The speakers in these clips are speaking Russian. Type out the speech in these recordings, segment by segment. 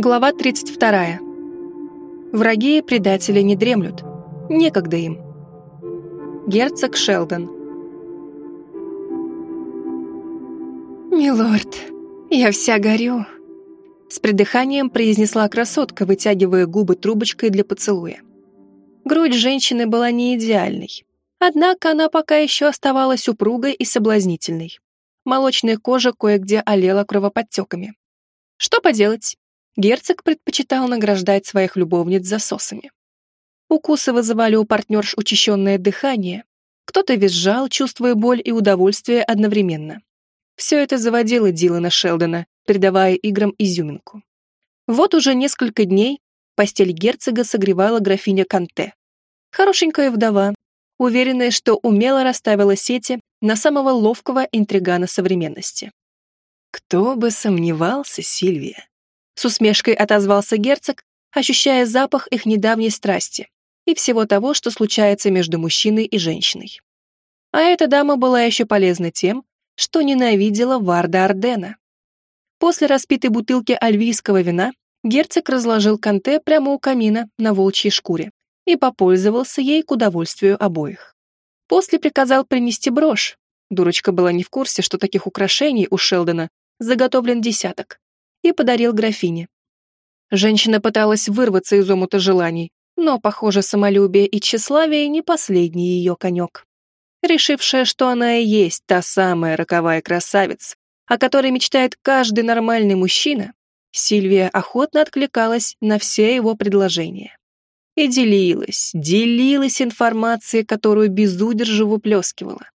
Глава 32. Враги и предатели не дремлют. Некогда им. Герцог Шелдон. «Милорд, я вся горю», — с придыханием произнесла красотка, вытягивая губы трубочкой для поцелуя. Грудь женщины была не идеальной, однако она пока еще оставалась упругой и соблазнительной. Молочная кожа кое-где олела кровоподтеками. Что поделать, герцог предпочитал награждать своих любовниц засосами. Укусы вызывали у партнерш учащенное дыхание, кто-то визжал, чувствуя боль и удовольствие одновременно. Все это заводило Дилана Шелдона, придавая играм изюминку. Вот уже несколько дней постель герцога согревала графиня Канте. Хорошенькая вдова, уверенная, что умело расставила сети на самого ловкого интригана современности. «Кто бы сомневался, Сильвия!» С усмешкой отозвался герцог, ощущая запах их недавней страсти и всего того, что случается между мужчиной и женщиной. А эта дама была еще полезна тем, что ненавидела Варда Ардена. После распитой бутылки альвийского вина герцог разложил канте прямо у камина на волчьей шкуре и попользовался ей к удовольствию обоих. После приказал принести брошь. Дурочка была не в курсе, что таких украшений у Шелдона заготовлен десяток, и подарил графине. Женщина пыталась вырваться из омута желаний, но, похоже, самолюбие и тщеславие не последний ее конек. Решившая, что она и есть та самая роковая красавица, о которой мечтает каждый нормальный мужчина, Сильвия охотно откликалась на все его предложения. И делилась, делилась информацией, которую безудержно выплескивала.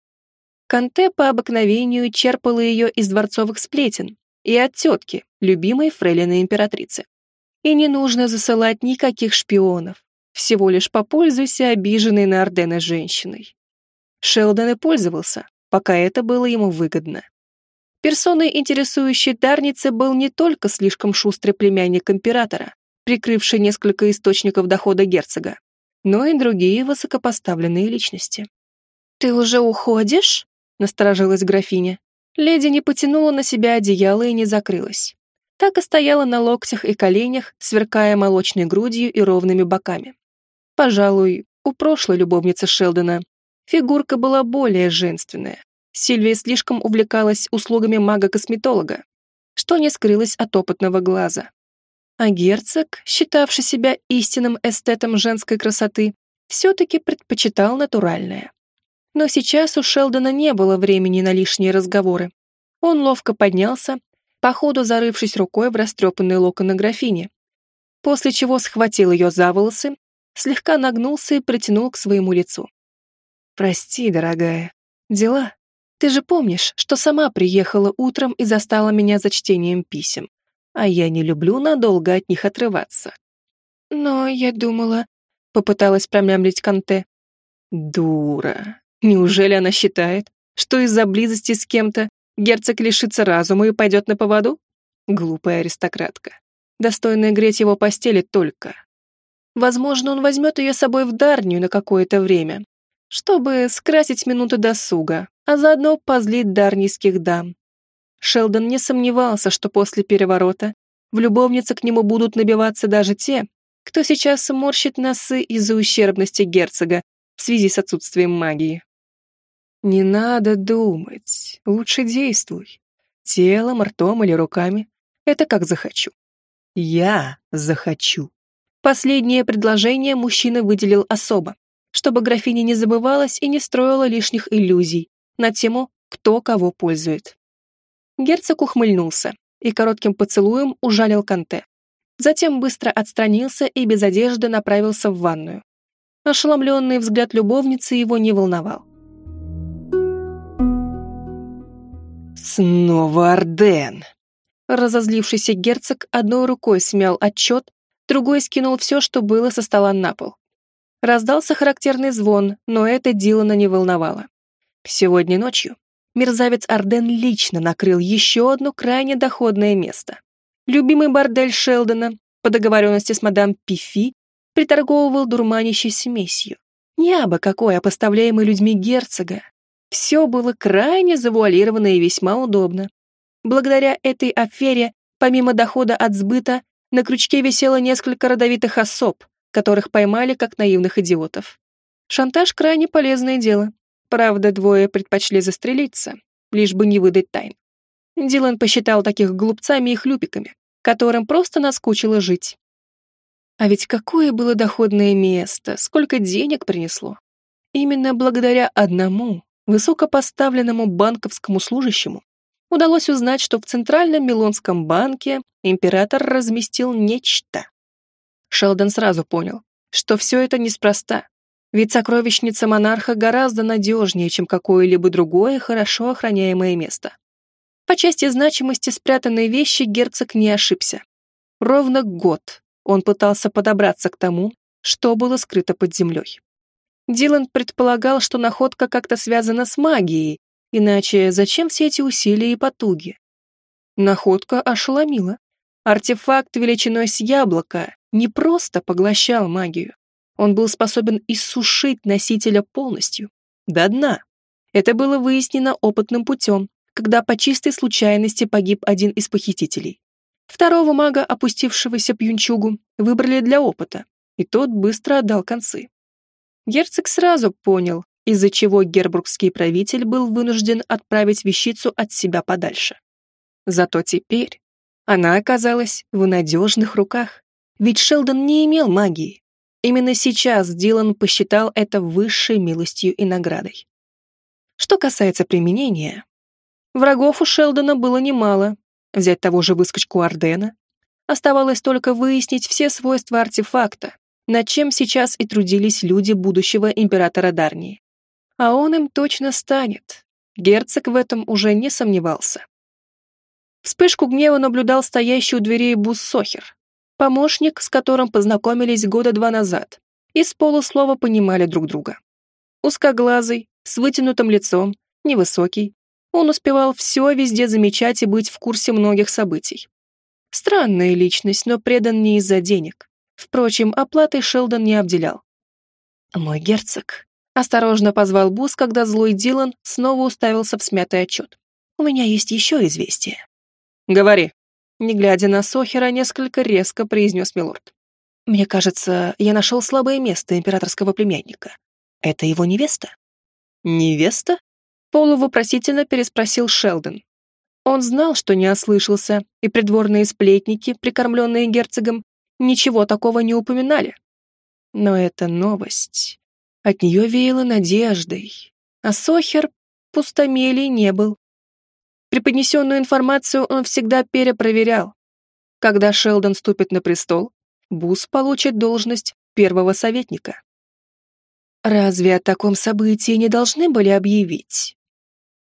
Канте по обыкновению черпала ее из дворцовых сплетен, и от тетки, любимой фрейлины императрицы. И не нужно засылать никаких шпионов, всего лишь попользуйся обиженной на Ордена женщиной. Шелдон и пользовался, пока это было ему выгодно. Персоной, интересующей Дарницы, был не только слишком шустрый племянник императора, прикрывший несколько источников дохода герцога, но и другие высокопоставленные личности. «Ты уже уходишь?» — насторожилась графиня. Леди не потянула на себя одеяло и не закрылась. Так и стояла на локтях и коленях, сверкая молочной грудью и ровными боками. Пожалуй, у прошлой любовницы Шелдона фигурка была более женственная. Сильвия слишком увлекалась услугами мага-косметолога, что не скрылось от опытного глаза. А герцог, считавший себя истинным эстетом женской красоты, все-таки предпочитал натуральное. Но сейчас у Шелдона не было времени на лишние разговоры. Он ловко поднялся, походу зарывшись рукой в растрепанные локоны графини, после чего схватил ее за волосы, слегка нагнулся и притянул к своему лицу. «Прости, дорогая. Дела? Ты же помнишь, что сама приехала утром и застала меня за чтением писем, а я не люблю надолго от них отрываться». «Но я думала...» — попыталась промямлить Канте. «Дура. Неужели она считает, что из-за близости с кем-то герцог лишится разума и пойдет на поводу? Глупая аристократка, достойная греть его постели только. Возможно, он возьмет ее с собой в Дарнию на какое-то время, чтобы скрасить минуты досуга, а заодно позлить дарнийских дам. Шелдон не сомневался, что после переворота в любовнице к нему будут набиваться даже те, кто сейчас морщит носы из-за ущербности герцога в связи с отсутствием магии. Не надо думать, лучше действуй. Телом, ртом или руками. Это как захочу. Я захочу. Последнее предложение мужчина выделил особо, чтобы графиня не забывалась и не строила лишних иллюзий на тему «кто кого пользует». Герцог ухмыльнулся и коротким поцелуем ужалил Канте. Затем быстро отстранился и без одежды направился в ванную. Ошеломленный взгляд любовницы его не волновал. Снова Орден. Разозлившийся герцог одной рукой смял отчет, другой скинул все, что было со стола на пол. Раздался характерный звон, но это Дилана не волновало. Сегодня ночью мерзавец Орден лично накрыл еще одно крайне доходное место. Любимый бордель Шелдона по договоренности с мадам Пифи приторговывал дурманящей смесью. Не абы какой, а поставляемый людьми герцога, все было крайне завуалировано и весьма удобно. Благодаря этой афере, помимо дохода от сбыта, На крючке висело несколько родовитых особ, которых поймали как наивных идиотов. Шантаж — крайне полезное дело. Правда, двое предпочли застрелиться, лишь бы не выдать тайн. Дилан посчитал таких глупцами и хлюпиками, которым просто наскучило жить. А ведь какое было доходное место, сколько денег принесло. Именно благодаря одному высокопоставленному банковскому служащему удалось узнать, что в Центральном Милонском банке император разместил нечто. Шелдон сразу понял, что все это неспроста, ведь сокровищница монарха гораздо надежнее, чем какое-либо другое хорошо охраняемое место. По части значимости спрятанной вещи герцог не ошибся. Ровно год он пытался подобраться к тому, что было скрыто под землей. Дилан предполагал, что находка как-то связана с магией, иначе зачем все эти усилия и потуги? Находка ошеломила. Артефакт величиной с яблоко не просто поглощал магию. Он был способен иссушить носителя полностью, до дна. Это было выяснено опытным путем, когда по чистой случайности погиб один из похитителей. Второго мага, опустившегося пьюнчугу, выбрали для опыта, и тот быстро отдал концы. Герцог сразу понял, из-за чего гербургский правитель был вынужден отправить вещицу от себя подальше. Зато теперь она оказалась в надежных руках, ведь Шелдон не имел магии. Именно сейчас Дилан посчитал это высшей милостью и наградой. Что касается применения, врагов у Шелдона было немало, взять того же выскочку Ардена. Оставалось только выяснить все свойства артефакта, над чем сейчас и трудились люди будущего императора Дарнии. А он им точно станет. Герцог в этом уже не сомневался. Вспышку гнева наблюдал стоящий у дверей Буссохер, помощник, с которым познакомились года два назад, и с полуслова понимали друг друга. Узкоглазый, с вытянутым лицом, невысокий, он успевал все везде замечать и быть в курсе многих событий. Странная личность, но предан не из-за денег. Впрочем, оплатой Шелдон не обделял. «Мой герцог», — осторожно позвал Бус, когда злой Дилан снова уставился в смятый отчет. «У меня есть еще известие». «Говори», — не глядя на Сохера, несколько резко произнес Милорд. «Мне кажется, я нашел слабое место императорского племянника. Это его невеста?» «Невеста?» полувопросительно переспросил Шелдон. Он знал, что не ослышался, и придворные сплетники, прикормленные герцогом, ничего такого не упоминали. Но эта новость... От нее веяло надеждой, а Сохер пустомелий не был. Преподнесенную информацию он всегда перепроверял. Когда Шелдон ступит на престол, Бус получит должность первого советника. Разве о таком событии не должны были объявить?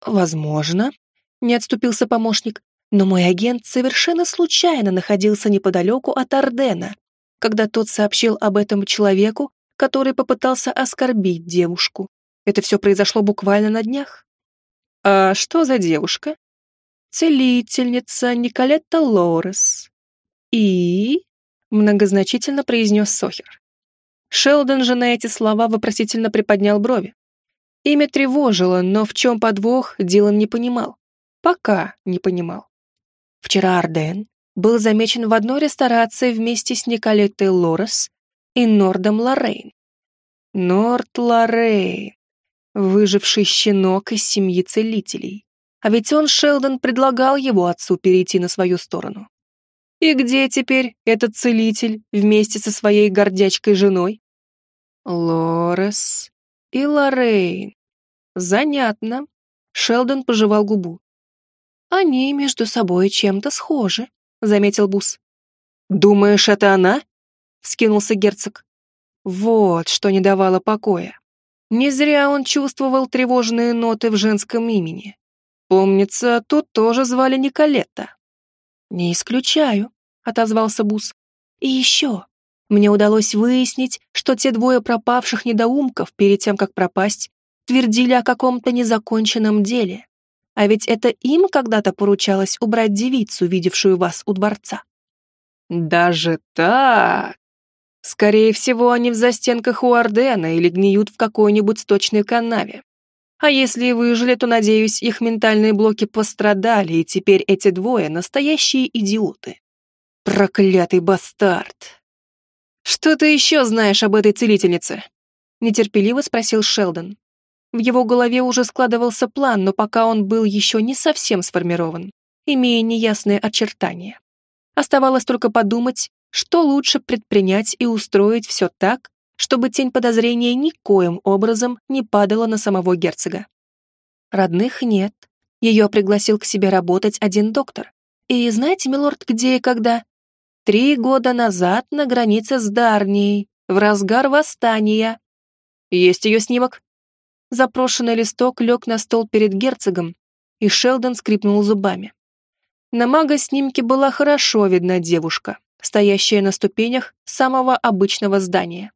«Возможно», — не отступился помощник, «но мой агент совершенно случайно находился неподалеку от Ордена, когда тот сообщил об этом человеку, который попытался оскорбить девушку. Это все произошло буквально на днях». «А что за девушка?» «Целительница Николетта Лорес». «И?» — многозначительно произнес Сохер. Шелдон же на эти слова вопросительно приподнял брови. Имя тревожило, но в чем подвох, Дилан не понимал. Пока не понимал. Вчера Арден был замечен в одной ресторации вместе с Николеттой Лорес и Нордом Лоррейн. Норд Лоррейн, выживший щенок из семьи целителей. А ведь он, Шелдон, предлагал его отцу перейти на свою сторону. И где теперь этот целитель вместе со своей гордячкой женой? Лорес и Лоррейн. Занятно. Шелдон пожевал губу. Они между собой чем-то схожи, заметил Бус. Думаешь, это она? Скинулся герцог. Вот что не давало покоя. Не зря он чувствовал тревожные ноты в женском имени. Помнится, тут тоже звали Николетта. Не исключаю, отозвался Бус. И еще, мне удалось выяснить, что те двое пропавших недоумков перед тем, как пропасть, твердили о каком-то незаконченном деле. А ведь это им когда-то поручалось убрать девицу, видевшую вас у дворца. Даже так? Скорее всего, они в застенках у Ордена или гниют в какой-нибудь сточной канаве. А если и выжили, то, надеюсь, их ментальные блоки пострадали, и теперь эти двое — настоящие идиоты. Проклятый бастард! Что ты еще знаешь об этой целительнице? Нетерпеливо спросил Шелдон. В его голове уже складывался план, но пока он был еще не совсем сформирован, имея неясные очертания. Оставалось только подумать, что лучше предпринять и устроить все так, чтобы тень подозрения никоим образом не падала на самого герцога. Родных нет. Ее пригласил к себе работать один доктор. И знаете, милорд, где и когда? Три года назад на границе с Дарнией, в разгар восстания. Есть ее снимок? Запрошенный листок лег на стол перед герцогом, и Шелдон скрипнул зубами. На мага-снимке была хорошо видна девушка, стоящая на ступенях самого обычного здания.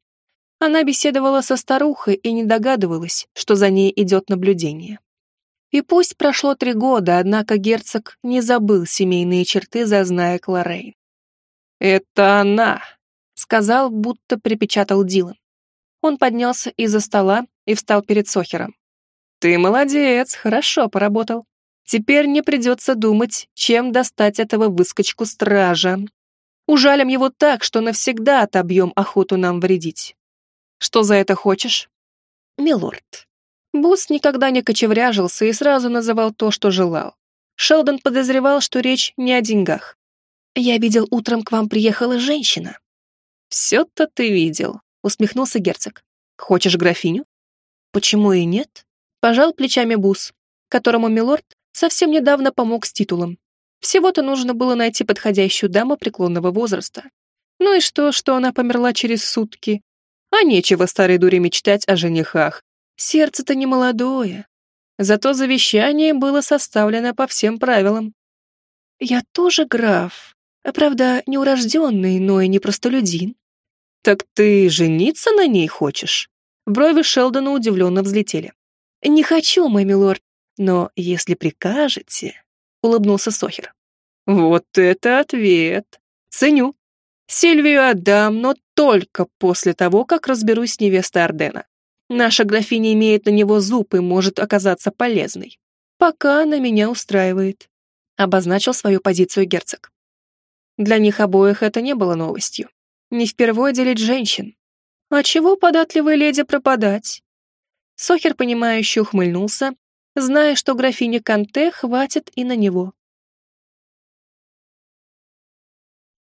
Она беседовала со старухой и не догадывалась, что за ней идет наблюдение. И пусть прошло три года, однако герцог не забыл семейные черты, зазная Кларейн. «Это она», — сказал, будто припечатал Дилан. Он поднялся из-за стола и встал перед Сохером. «Ты молодец, хорошо поработал. Теперь не придется думать, чем достать этого выскочку стража. Ужалим его так, что навсегда отобьем охоту нам вредить. Что за это хочешь?» «Милорд». Бус никогда не кочевряжился и сразу называл то, что желал. Шелдон подозревал, что речь не о деньгах. «Я видел, утром к вам приехала женщина». «Все-то ты видел», — усмехнулся герцог. «Хочешь графиню?» «Почему и нет?» — пожал плечами Бус, которому милорд совсем недавно помог с титулом. Всего-то нужно было найти подходящую даму преклонного возраста. Ну и что, что она померла через сутки? А нечего старой дуре мечтать о женихах. Сердце-то не молодое. Зато завещание было составлено по всем правилам. Я тоже граф, а правда, неурожденный, но и не простолюдин. «Так ты жениться на ней хочешь?» Брови Шелдона удивленно взлетели. «Не хочу, мой милорд, но если прикажете...» — улыбнулся Сохер. «Вот это ответ! Ценю. Сильвию отдам, но только после того, как разберусь с невестой Ордена. Наша графиня имеет на него зуб и может оказаться полезной. Пока она меня устраивает», — обозначил свою позицию герцог. Для них обоих это не было новостью. Не впервые делить женщин. А чего податливой леди пропадать? Сохер, понимающе ухмыльнулся, зная, что графине Канте хватит и на него.